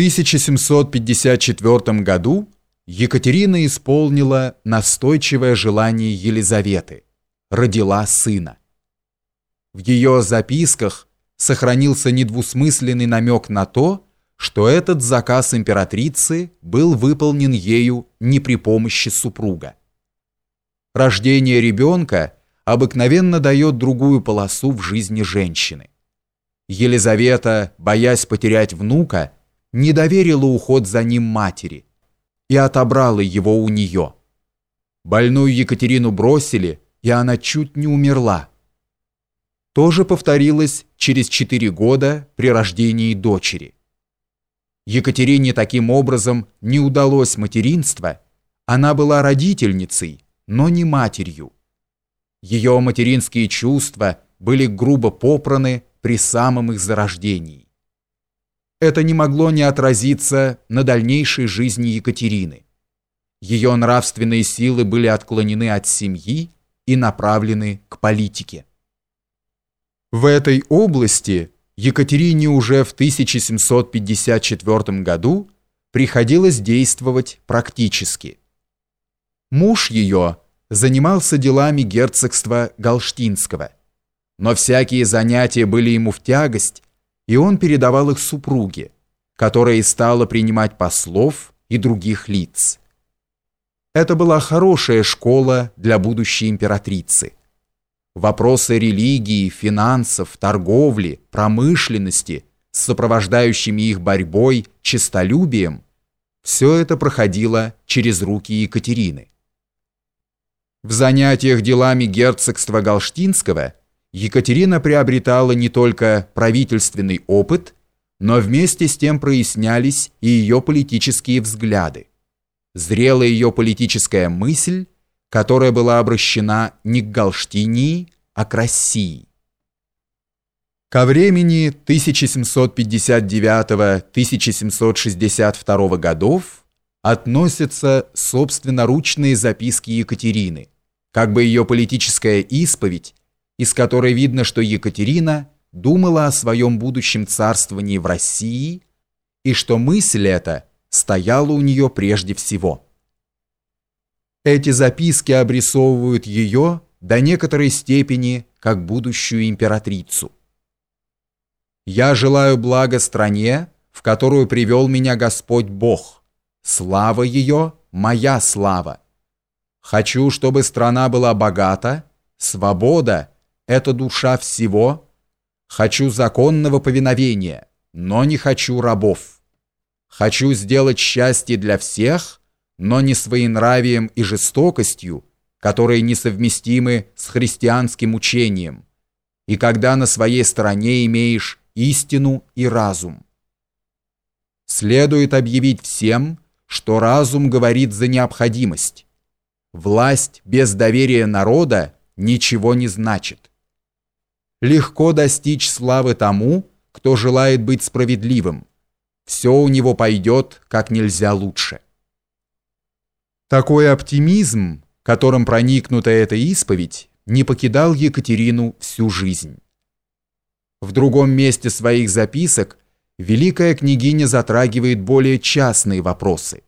1754 году Екатерина исполнила настойчивое желание Елизаветы, родила сына. В ее записках сохранился недвусмысленный намек на то, что этот заказ императрицы был выполнен ею не при помощи супруга. Рождение ребенка обыкновенно дает другую полосу в жизни женщины. Елизавета, боясь потерять внука, не доверила уход за ним матери и отобрала его у нее. Больную Екатерину бросили, и она чуть не умерла. То же повторилось через четыре года при рождении дочери. Екатерине таким образом не удалось материнство, она была родительницей, но не матерью. Ее материнские чувства были грубо попраны при самом их зарождении это не могло не отразиться на дальнейшей жизни Екатерины. Ее нравственные силы были отклонены от семьи и направлены к политике. В этой области Екатерине уже в 1754 году приходилось действовать практически. Муж ее занимался делами герцогства Галштинского, но всякие занятия были ему в тягость, и он передавал их супруге, которая и стала принимать послов и других лиц. Это была хорошая школа для будущей императрицы. Вопросы религии, финансов, торговли, промышленности с сопровождающими их борьбой, честолюбием – все это проходило через руки Екатерины. В занятиях делами герцогства Галштинского – Екатерина приобретала не только правительственный опыт, но вместе с тем прояснялись и ее политические взгляды. Зрела ее политическая мысль, которая была обращена не к Галштинии, а к России. Ко времени 1759-1762 годов относятся собственноручные записки Екатерины, как бы ее политическая исповедь из которой видно, что Екатерина думала о своем будущем царствовании в России и что мысль эта стояла у нее прежде всего. Эти записки обрисовывают ее до некоторой степени как будущую императрицу. «Я желаю блага стране, в которую привел меня Господь Бог. Слава ее – моя слава. Хочу, чтобы страна была богата, свобода – это душа всего. Хочу законного повиновения, но не хочу рабов. Хочу сделать счастье для всех, но не своенравием и жестокостью, которые несовместимы с христианским учением, и когда на своей стороне имеешь истину и разум. Следует объявить всем, что разум говорит за необходимость. Власть без доверия народа ничего не значит легко достичь славы тому, кто желает быть справедливым. Все у него пойдет как нельзя лучше. Такой оптимизм, которым проникнута эта исповедь, не покидал Екатерину всю жизнь. В другом месте своих записок великая княгиня затрагивает более частные вопросы.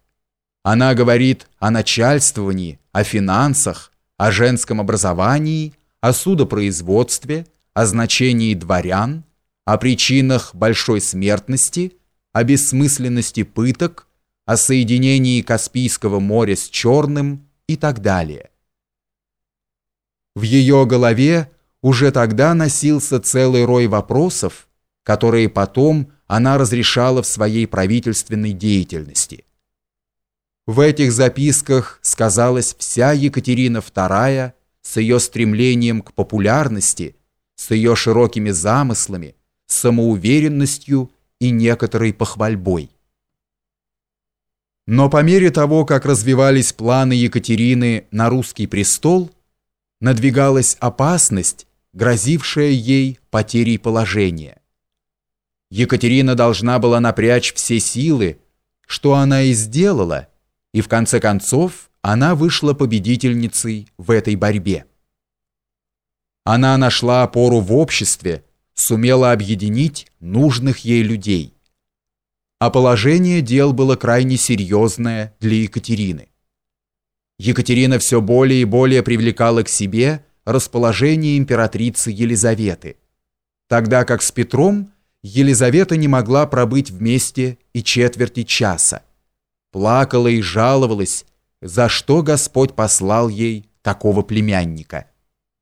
Она говорит о начальствовании, о финансах, о женском образовании, о судопроизводстве, о значении дворян, о причинах большой смертности, о бессмысленности пыток, о соединении Каспийского моря с Черным и так далее. В ее голове уже тогда носился целый рой вопросов, которые потом она разрешала в своей правительственной деятельности. В этих записках сказалась вся Екатерина II с ее стремлением к популярности – с ее широкими замыслами, самоуверенностью и некоторой похвальбой. Но по мере того, как развивались планы Екатерины на русский престол, надвигалась опасность, грозившая ей потерей положения. Екатерина должна была напрячь все силы, что она и сделала, и в конце концов она вышла победительницей в этой борьбе. Она нашла опору в обществе, сумела объединить нужных ей людей. а положение дел было крайне серьезное для Екатерины. Екатерина все более и более привлекала к себе расположение императрицы Елизаветы, тогда как с Петром Елизавета не могла пробыть вместе и четверти часа. Плакала и жаловалась, за что Господь послал ей такого племянника –